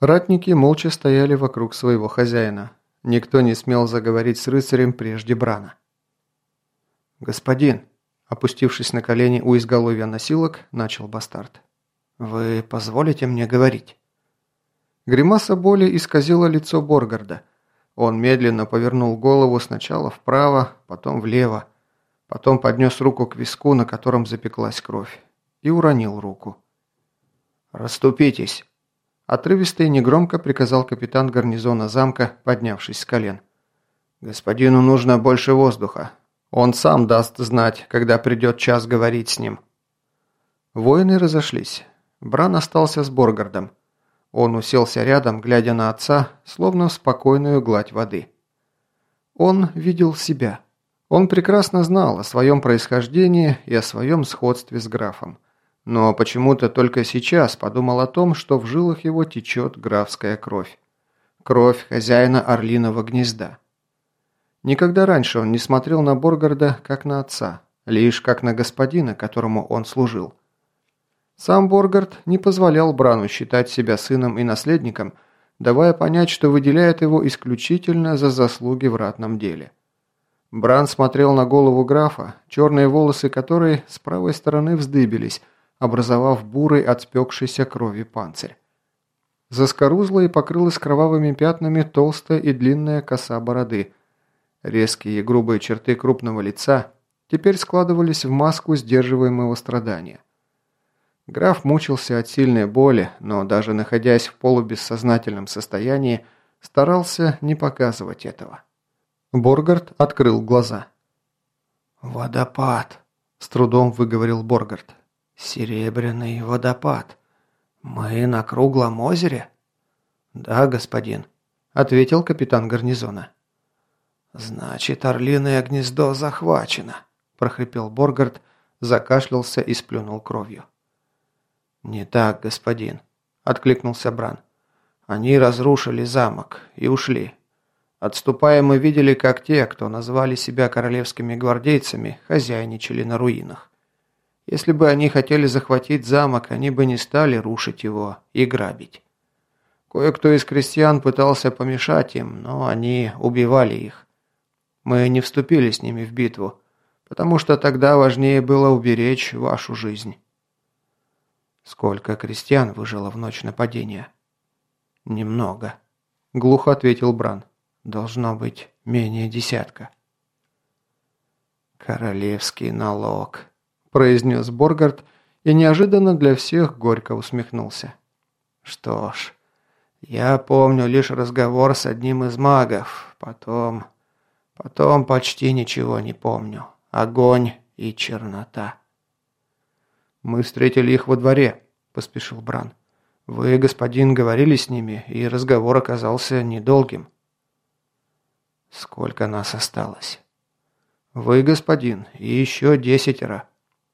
Ратники молча стояли вокруг своего хозяина. Никто не смел заговорить с рыцарем прежде Брана. «Господин», опустившись на колени у изголовья носилок, начал бастард. «Вы позволите мне говорить?» Гримаса боли исказила лицо Боргарда. Он медленно повернул голову сначала вправо, потом влево, потом поднес руку к виску, на котором запеклась кровь, и уронил руку. «Раступитесь!» Отрывисто и негромко приказал капитан гарнизона замка, поднявшись с колен. «Господину нужно больше воздуха. Он сам даст знать, когда придет час говорить с ним». Воины разошлись. Бран остался с Боргардом. Он уселся рядом, глядя на отца, словно в спокойную гладь воды. Он видел себя. Он прекрасно знал о своем происхождении и о своем сходстве с графом. Но почему-то только сейчас подумал о том, что в жилах его течет графская кровь. Кровь хозяина орлиного гнезда. Никогда раньше он не смотрел на Боргарда как на отца, лишь как на господина, которому он служил. Сам Боргард не позволял Брану считать себя сыном и наследником, давая понять, что выделяет его исключительно за заслуги в ратном деле. Бран смотрел на голову графа, черные волосы которой с правой стороны вздыбились, образовав бурый от спекшейся крови панцирь. Заскорузла и покрылась кровавыми пятнами толстая и длинная коса бороды. Резкие и грубые черты крупного лица теперь складывались в маску сдерживаемого страдания. Граф мучился от сильной боли, но даже находясь в полубессознательном состоянии, старался не показывать этого. Боргард открыл глаза. «Водопад», – с трудом выговорил Боргард. «Серебряный водопад. Мы на круглом озере?» «Да, господин», – ответил капитан гарнизона. «Значит, орлиное гнездо захвачено», – прохрипел Боргард, закашлялся и сплюнул кровью. «Не так, господин», – откликнулся Бран. «Они разрушили замок и ушли. Отступая, мы видели, как те, кто назвали себя королевскими гвардейцами, хозяйничали на руинах. Если бы они хотели захватить замок, они бы не стали рушить его и грабить. Кое-кто из крестьян пытался помешать им, но они убивали их. Мы не вступили с ними в битву, потому что тогда важнее было уберечь вашу жизнь». Сколько крестьян выжило в ночь нападения? Немного. Глухо ответил Бран. Должно быть менее десятка. Королевский налог, произнес Боргард и неожиданно для всех горько усмехнулся. Что ж, я помню лишь разговор с одним из магов, потом... Потом почти ничего не помню. Огонь и чернота. «Мы встретили их во дворе», – поспешил Бран. «Вы, господин, говорили с ними, и разговор оказался недолгим». «Сколько нас осталось?» «Вы, господин, и еще десятеро».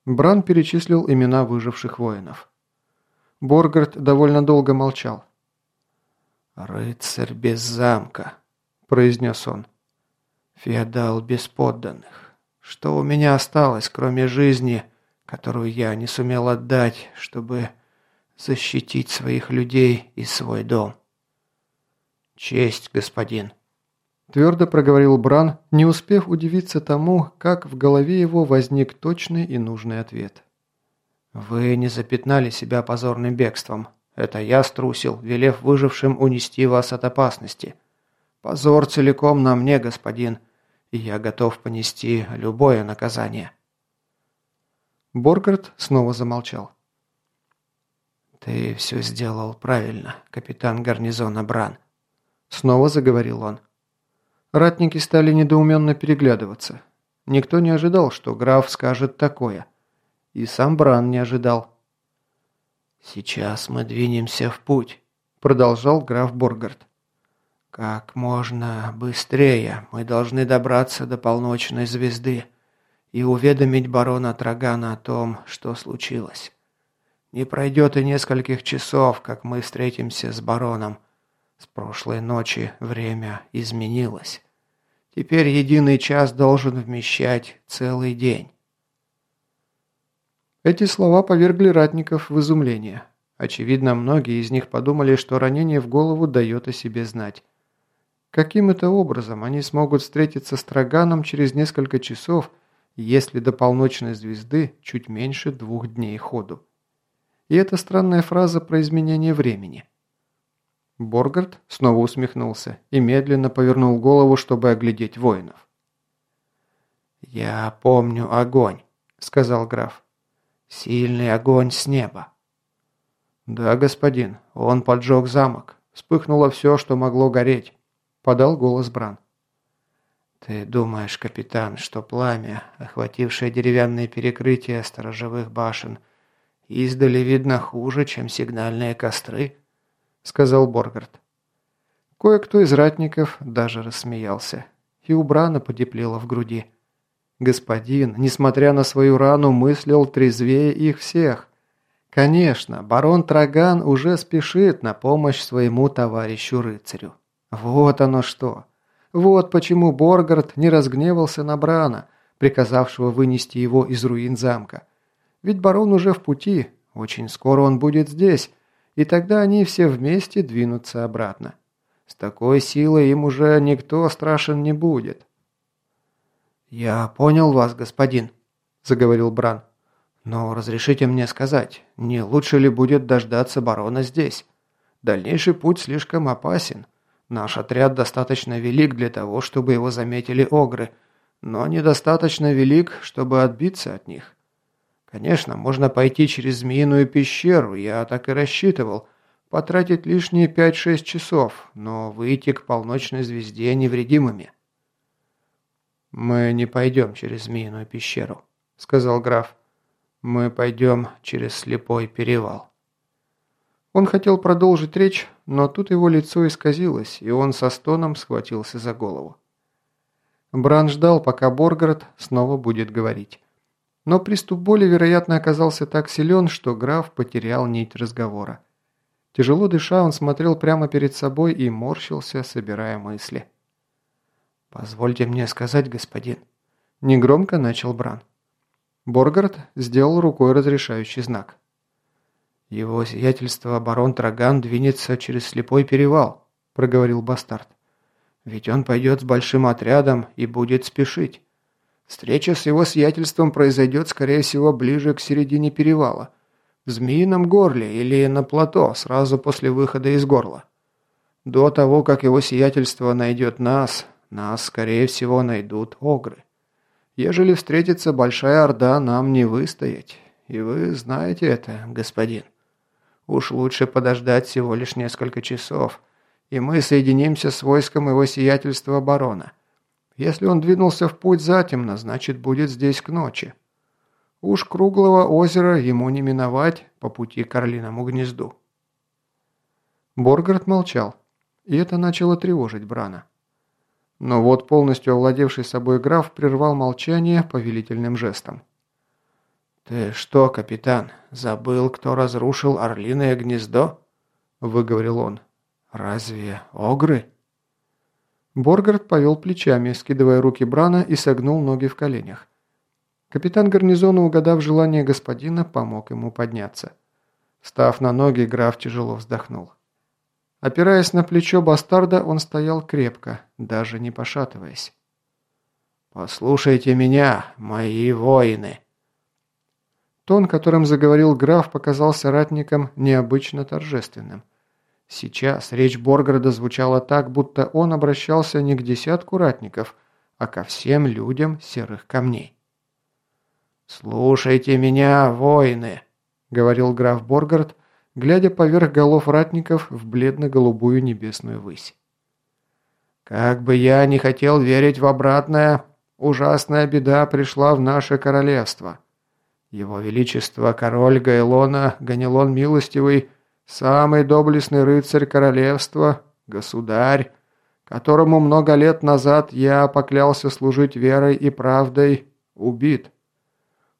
Бран перечислил имена выживших воинов. Боргард довольно долго молчал. «Рыцарь без замка», – произнес он. «Феодал без подданных. Что у меня осталось, кроме жизни?» которую я не сумел отдать, чтобы защитить своих людей и свой дом. «Честь, господин», – твердо проговорил Бран, не успев удивиться тому, как в голове его возник точный и нужный ответ. «Вы не запятнали себя позорным бегством. Это я струсил, велев выжившим унести вас от опасности. Позор целиком на мне, господин, и я готов понести любое наказание». Боргард снова замолчал. «Ты все сделал правильно, капитан гарнизона Бран», — снова заговорил он. Ратники стали недоуменно переглядываться. Никто не ожидал, что граф скажет такое. И сам Бран не ожидал. «Сейчас мы двинемся в путь», — продолжал граф Боргард. «Как можно быстрее мы должны добраться до полночной звезды и уведомить барона Трагана о том, что случилось. Не пройдет и нескольких часов, как мы встретимся с бароном. С прошлой ночи время изменилось. Теперь единый час должен вмещать целый день. Эти слова повергли ратников в изумление. Очевидно, многие из них подумали, что ранение в голову дает о себе знать. Каким это образом они смогут встретиться с Троганом через несколько часов, если до полночной звезды чуть меньше двух дней ходу? И эта странная фраза про изменение времени. Боргард снова усмехнулся и медленно повернул голову, чтобы оглядеть воинов. «Я помню огонь», — сказал граф. «Сильный огонь с неба». «Да, господин, он поджег замок. Вспыхнуло все, что могло гореть», — подал голос Бран. «Ты думаешь, капитан, что пламя, охватившее деревянные перекрытия сторожевых башен, издали видно хуже, чем сигнальные костры?» — сказал Боргард. Кое-кто из ратников даже рассмеялся, и у Брана потеплело в груди. Господин, несмотря на свою рану, мыслил трезвее их всех. Конечно, барон Траган уже спешит на помощь своему товарищу-рыцарю. Вот оно что. Вот почему Боргард не разгневался на Брана, приказавшего вынести его из руин замка. Ведь барон уже в пути, очень скоро он будет здесь, и тогда они все вместе двинутся обратно. С такой силой им уже никто страшен не будет. «Я понял вас, господин», – заговорил Бран. «Но разрешите мне сказать, не лучше ли будет дождаться барона здесь? Дальнейший путь слишком опасен. Наш отряд достаточно велик для того, чтобы его заметили огры, но недостаточно велик, чтобы отбиться от них. Конечно, можно пойти через Змеиную пещеру, я так и рассчитывал, потратить лишние 5-6 часов, но выйти к полночной звезде невредимыми. «Мы не пойдем через Змеиную пещеру», — сказал граф. «Мы пойдем через слепой перевал». Он хотел продолжить речь, но тут его лицо исказилось, и он со стоном схватился за голову. Бран ждал, пока Боргард снова будет говорить. Но приступ боли, вероятно, оказался так силен, что граф потерял нить разговора. Тяжело дыша, он смотрел прямо перед собой и морщился, собирая мысли. «Позвольте мне сказать, господин». Негромко начал Бран. Боргард сделал рукой разрешающий знак. «Его сиятельство барон Траган двинется через слепой перевал», – проговорил Бастард. «Ведь он пойдет с большим отрядом и будет спешить. Встреча с его сиятельством произойдет, скорее всего, ближе к середине перевала, в Змеином горле или на плато, сразу после выхода из горла. До того, как его сиятельство найдет нас, нас, скорее всего, найдут огры. Ежели встретится большая орда, нам не выстоять. И вы знаете это, господин. Уж лучше подождать всего лишь несколько часов, и мы соединимся с войском его сиятельства барона. Если он двинулся в путь затемно, значит, будет здесь к ночи. Уж круглого озера ему не миновать по пути к Орлиному гнезду. Боргард молчал, и это начало тревожить Брана. Но вот полностью овладевший собой граф прервал молчание повелительным жестом. «Ты что, капитан, забыл, кто разрушил орлиное гнездо?» – выговорил он. «Разве огры?» Боргард повел плечами, скидывая руки Брана и согнул ноги в коленях. Капитан гарнизона, угадав желание господина, помог ему подняться. Став на ноги, граф тяжело вздохнул. Опираясь на плечо бастарда, он стоял крепко, даже не пошатываясь. «Послушайте меня, мои воины!» Тон, которым заговорил граф, показался ратникам необычно торжественным. Сейчас речь Боргорода звучала так, будто он обращался не к десятку ратников, а ко всем людям серых камней. «Слушайте меня, воины!» — говорил граф Боргард, глядя поверх голов ратников в бледно-голубую небесную высь. «Как бы я не хотел верить в обратное, ужасная беда пришла в наше королевство. Его Величество король Гайлона Ганилон Милостивый, самый доблестный рыцарь королевства, государь, которому много лет назад я поклялся служить верой и правдой, убит.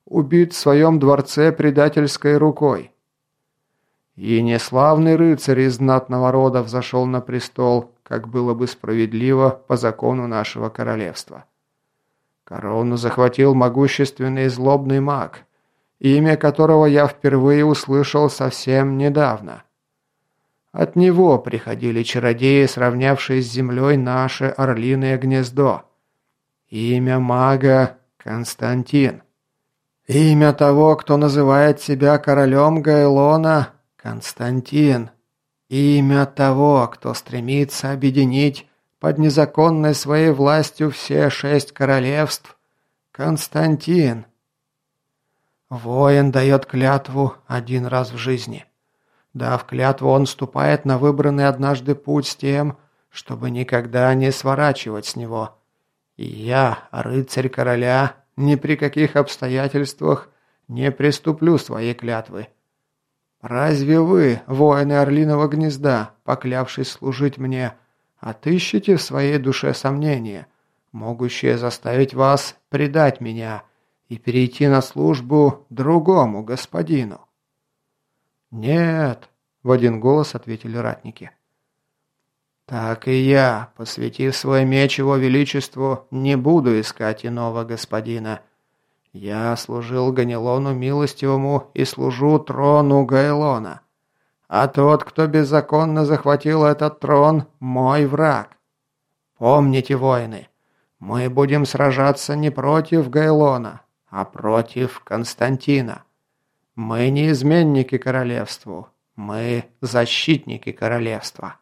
Убит в своем дворце предательской рукой. И неславный рыцарь из знатного рода взошел на престол, как было бы справедливо по закону нашего королевства. Корону захватил могущественный злобный маг, имя которого я впервые услышал совсем недавно. От него приходили чародеи, сравнявшие с землей наше орлиное гнездо. Имя мага Константин. Имя того, кто называет себя королем Гайлона Константин. Имя того, кто стремится объединить под незаконной своей властью все шесть королевств Константин. Воин дает клятву один раз в жизни. Дав клятву, он ступает на выбранный однажды путь с тем, чтобы никогда не сворачивать с него. И я, рыцарь короля, ни при каких обстоятельствах не приступлю своей клятвы. Разве вы, воины Орлиного гнезда, поклявшись служить мне, отыщете в своей душе сомнения, могущие заставить вас предать меня и перейти на службу другому господину? «Нет», – в один голос ответили ратники. «Так и я, посвятив свой меч его величеству, не буду искать иного господина. Я служил Ганилону милостивому и служу трону Гайлона. А тот, кто беззаконно захватил этот трон, мой враг. Помните, воины, мы будем сражаться не против Гайлона, а против Константина. Мы не изменники королевству, мы защитники королевства.